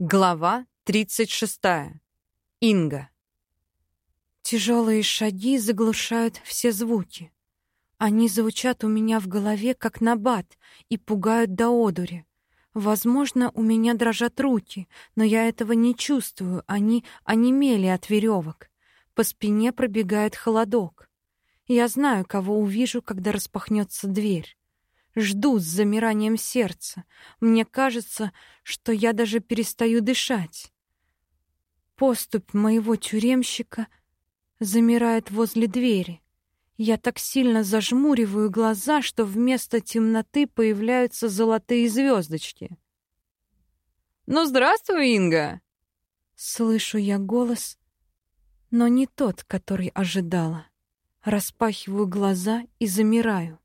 Глава 36. Инга. Тяжелые шаги заглушают все звуки. Они звучат у меня в голове, как набат, и пугают до одури. Возможно, у меня дрожат руки, но я этого не чувствую, они онемели от веревок. По спине пробегает холодок. Я знаю, кого увижу, когда распахнется дверь. Жду с замиранием сердца. Мне кажется, что я даже перестаю дышать. Поступь моего тюремщика замирает возле двери. Я так сильно зажмуриваю глаза, что вместо темноты появляются золотые звездочки. «Ну, здравствуй, Инга!» Слышу я голос, но не тот, который ожидала. Распахиваю глаза и замираю.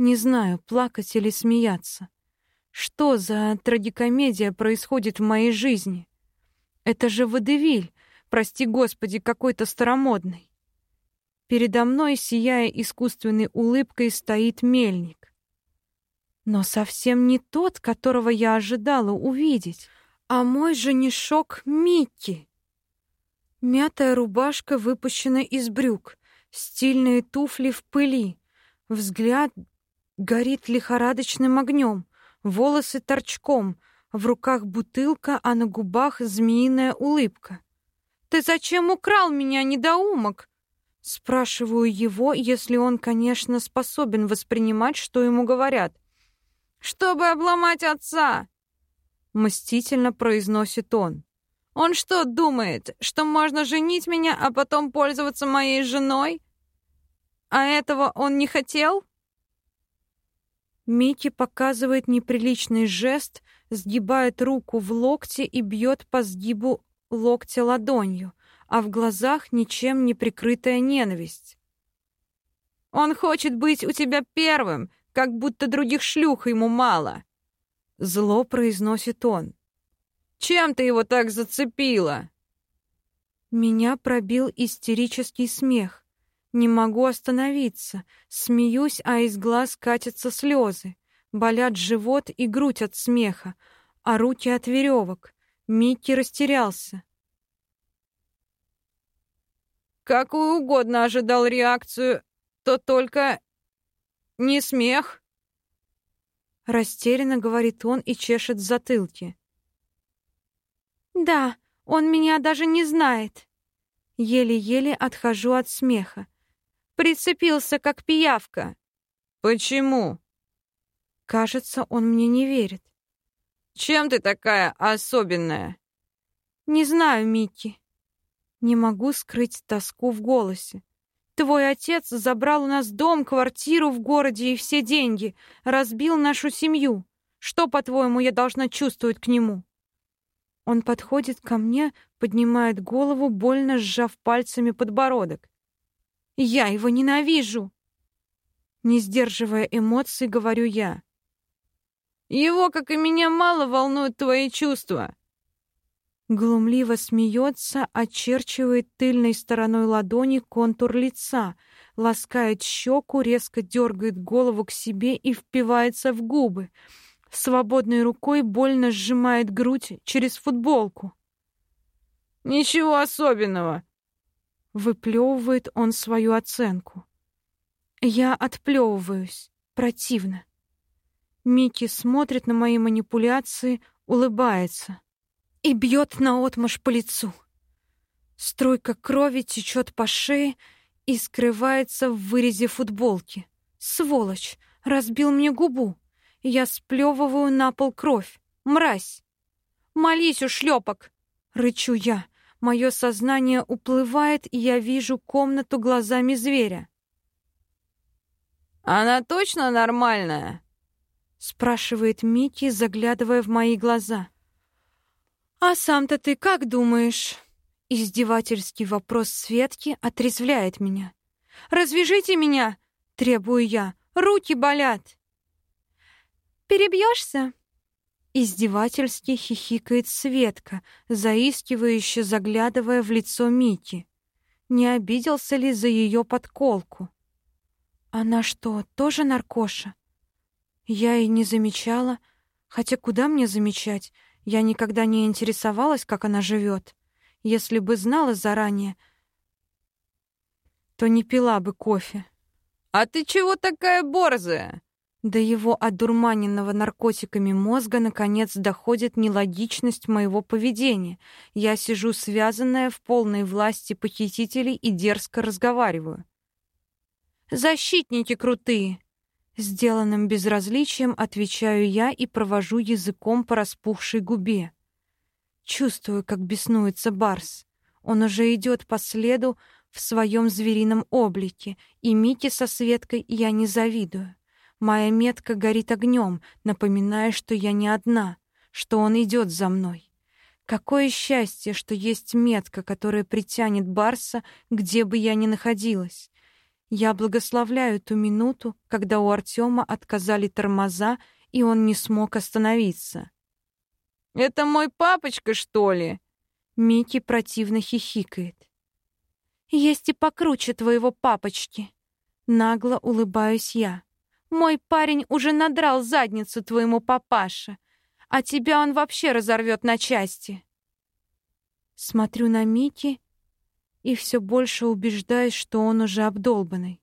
Не знаю, плакать или смеяться. Что за трагикомедия происходит в моей жизни? Это же водевиль, прости господи, какой-то старомодный. Передо мной, сияя искусственной улыбкой, стоит мельник. Но совсем не тот, которого я ожидала увидеть, а мой женишок Микки. Мятая рубашка выпущена из брюк, стильные туфли в пыли, взгляд горит лихорадочным огнем, волосы торчком, в руках бутылка, а на губах змеиная улыбка. «Ты зачем украл меня, недоумок?» Спрашиваю его, если он, конечно, способен воспринимать, что ему говорят. «Чтобы обломать отца!» Мстительно произносит он. «Он что, думает, что можно женить меня, а потом пользоваться моей женой? А этого он не хотел?» Микки показывает неприличный жест, сгибает руку в локте и бьет по сгибу локтя ладонью, а в глазах ничем не прикрытая ненависть. «Он хочет быть у тебя первым, как будто других шлюх ему мало!» Зло произносит он. «Чем ты его так зацепила?» Меня пробил истерический смех. Не могу остановиться. Смеюсь, а из глаз катятся слезы. Болят живот и грудь от смеха, а руки от веревок. Микки растерялся. Какую угодно ожидал реакцию, то только не смех. Растерянно говорит он и чешет в затылке. Да, он меня даже не знает. Еле-еле отхожу от смеха. Прицепился, как пиявка. Почему? Кажется, он мне не верит. Чем ты такая особенная? Не знаю, Микки. Не могу скрыть тоску в голосе. Твой отец забрал у нас дом, квартиру в городе и все деньги, разбил нашу семью. Что, по-твоему, я должна чувствовать к нему? Он подходит ко мне, поднимает голову, больно сжав пальцами подбородок. Я его ненавижу. Не сдерживая эмоций, говорю я. Его, как и меня, мало волнуют твои чувства. Глумливо смеется, очерчивает тыльной стороной ладони контур лица, ласкает щеку, резко дергает голову к себе и впивается в губы. Свободной рукой больно сжимает грудь через футболку. «Ничего особенного. Выплевывает он свою оценку. Я отплевываюсь. Противно. Микки смотрит на мои манипуляции, улыбается и бьет наотмашь по лицу. Струйка крови течет по шее и скрывается в вырезе футболки. Сволочь! Разбил мне губу. Я сплевываю на пол кровь. Мразь! «Молись, ушлепок!» — рычу я. Мое сознание уплывает, и я вижу комнату глазами зверя. «Она точно нормальная?» — спрашивает Микки, заглядывая в мои глаза. «А сам-то ты как думаешь?» Издевательский вопрос Светки отрезвляет меня. «Развяжите меня!» — требую я. «Руки болят!» «Перебьешься?» Издевательски хихикает Светка, заискивающе заглядывая в лицо Мики. Не обиделся ли за ее подколку? Она что, тоже наркоша? Я и не замечала, хотя куда мне замечать? Я никогда не интересовалась, как она живет. Если бы знала заранее, то не пила бы кофе. «А ты чего такая борзая?» До его одурманенного наркотиками мозга наконец доходит нелогичность моего поведения. Я сижу связанная в полной власти похитителей и дерзко разговариваю. «Защитники крутые!» Сделанным безразличием отвечаю я и провожу языком по распухшей губе. Чувствую, как беснуется Барс. Он уже идет по следу в своем зверином облике, и Мике со Светкой я не завидую. Моя метка горит огнем, напоминая, что я не одна, что он идет за мной. Какое счастье, что есть метка, которая притянет Барса, где бы я ни находилась. Я благословляю ту минуту, когда у Артема отказали тормоза, и он не смог остановиться. «Это мой папочка, что ли?» Микки противно хихикает. «Есть и покруче твоего папочки». Нагло улыбаюсь я. Мой парень уже надрал задницу твоему папаше, а тебя он вообще разорвет на части. Смотрю на Мики и все больше убеждаюсь, что он уже обдолбанный.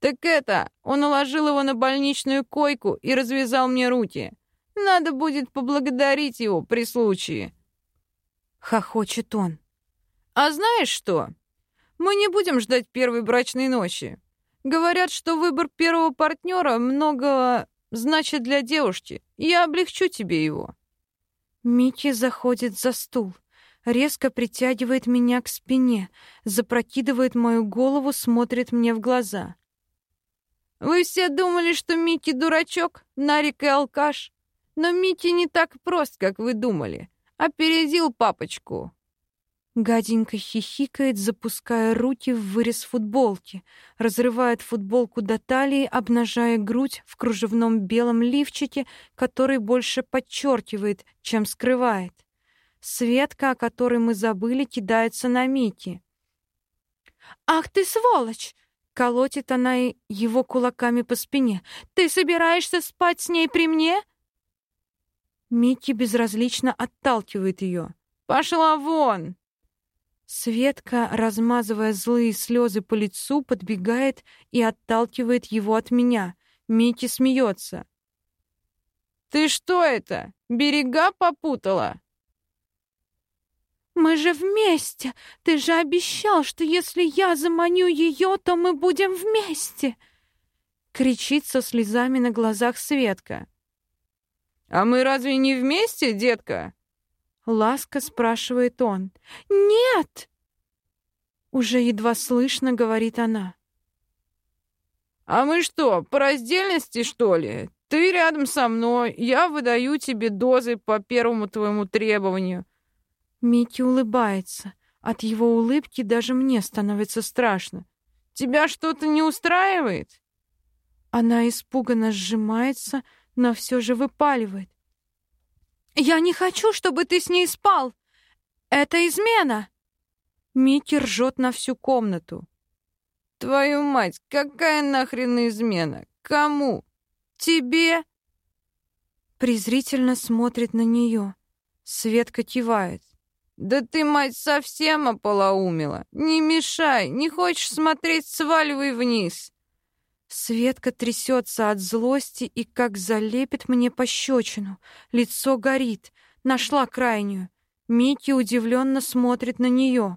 Так это, он уложил его на больничную койку и развязал мне руки. Надо будет поблагодарить его при случае. Хохочет он. А знаешь что? Мы не будем ждать первой брачной ночи. Говорят, что выбор первого партнера много значит для девушки. Я облегчу тебе его. Микки заходит за стул, резко притягивает меня к спине, запрокидывает мою голову, смотрит мне в глаза. Вы все думали, что Микки дурачок, Нарик и алкаш, но Микки не так прост, как вы думали. Опередил папочку. Гаденько хихикает, запуская руки в вырез футболки, разрывает футболку до талии, обнажая грудь в кружевном белом лифчике, который больше подчеркивает, чем скрывает. Светка, о которой мы забыли, кидается на Мики. «Ах ты сволочь!» — колотит она его кулаками по спине. «Ты собираешься спать с ней при мне?» Микки безразлично отталкивает ее. «Пошла вон!» Светка, размазывая злые слезы по лицу, подбегает и отталкивает его от меня. Микки смеется. «Ты что это? Берега попутала?» «Мы же вместе! Ты же обещал, что если я заманю ее, то мы будем вместе!» Кричит со слезами на глазах Светка. «А мы разве не вместе, детка?» Ласка спрашивает он. «Нет!» Уже едва слышно, говорит она. «А мы что, по раздельности, что ли? Ты рядом со мной, я выдаю тебе дозы по первому твоему требованию». Микки улыбается. От его улыбки даже мне становится страшно. «Тебя что-то не устраивает?» Она испуганно сжимается, но все же выпаливает. «Я не хочу, чтобы ты с ней спал! Это измена!» Микки ржет на всю комнату. «Твою мать, какая нахрен измена? Кому? Тебе?» Презрительно смотрит на нее. Светка кивает. «Да ты, мать, совсем ополоумела! Не мешай! Не хочешь смотреть, сваливай вниз!» Светка трясется от злости и как залепит мне пощечину. Лицо горит. Нашла крайнюю. Микки удивленно смотрит на нее.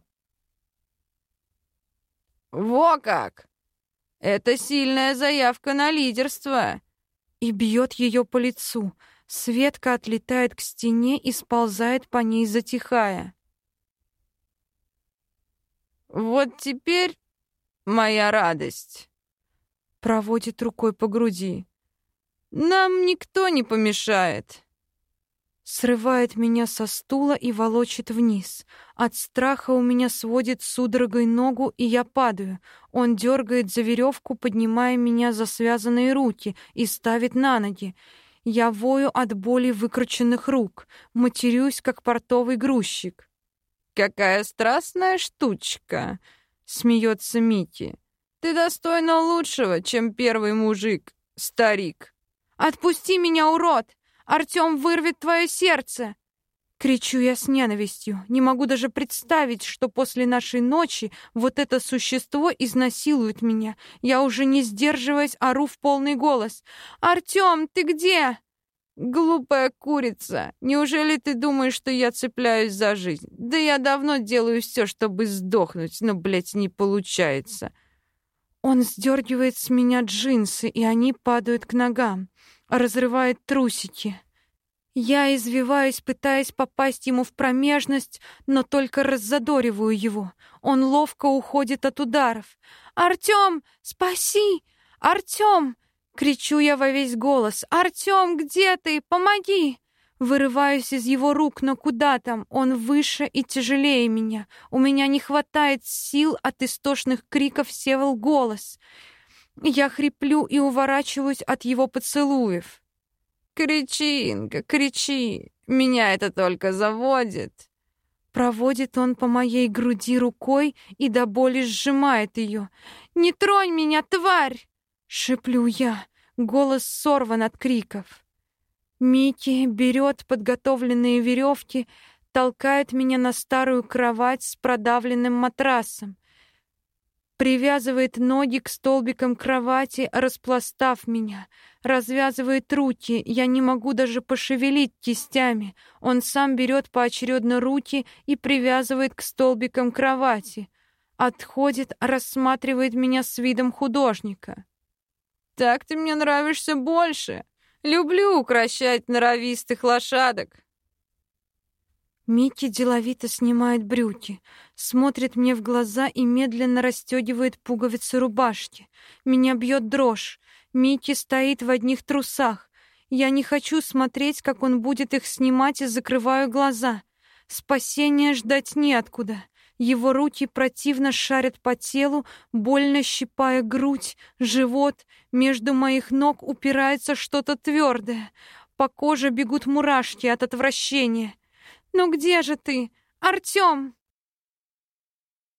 «Во как! Это сильная заявка на лидерство!» И бьет ее по лицу. Светка отлетает к стене и сползает по ней, затихая. «Вот теперь моя радость!» Проводит рукой по груди. «Нам никто не помешает!» Срывает меня со стула и волочит вниз. От страха у меня сводит судорогой ногу, и я падаю. Он дергает за веревку, поднимая меня за связанные руки и ставит на ноги. Я вою от боли выкрученных рук, матерюсь, как портовый грузчик. «Какая страстная штучка!» — смеется Микки. Ты достойна лучшего, чем первый мужик, старик. Отпусти меня, урод! Артем вырвет твое сердце!» Кричу я с ненавистью. Не могу даже представить, что после нашей ночи вот это существо изнасилует меня. Я уже не сдерживаясь, ору в полный голос. «Артем, ты где?» «Глупая курица! Неужели ты думаешь, что я цепляюсь за жизнь? Да я давно делаю все, чтобы сдохнуть, но, блядь, не получается!» Он сдергивает с меня джинсы, и они падают к ногам, разрывает трусики. Я извиваюсь, пытаясь попасть ему в промежность, но только раззадориваю его. Он ловко уходит от ударов. «Артём, спаси! Артём!» Кричу я во весь голос. «Артём, где ты? Помоги!» Вырываюсь из его рук, но куда там? Он выше и тяжелее меня. У меня не хватает сил от истошных криков севал голос. Я хриплю и уворачиваюсь от его поцелуев. «Кричи, Инга, кричи! Меня это только заводит!» Проводит он по моей груди рукой и до боли сжимает ее. «Не тронь меня, тварь!» — шеплю я. Голос сорван от криков. Микки берет подготовленные веревки, толкает меня на старую кровать с продавленным матрасом привязывает ноги к столбикам кровати, распластав меня, развязывает руки, я не могу даже пошевелить кистями. Он сам берет поочередно руки и привязывает к столбикам кровати. Отходит, рассматривает меня с видом художника. «Так ты мне нравишься больше. Люблю укращать норовистых лошадок. Микки деловито снимает брюки, смотрит мне в глаза и медленно расстегивает пуговицы рубашки. Меня бьет дрожь. Микки стоит в одних трусах. Я не хочу смотреть, как он будет их снимать, и закрываю глаза. Спасения ждать неоткуда. Его руки противно шарят по телу, больно щипая грудь, живот. Между моих ног упирается что-то твердое. По коже бегут мурашки от отвращения. «Ну где же ты, Артём?»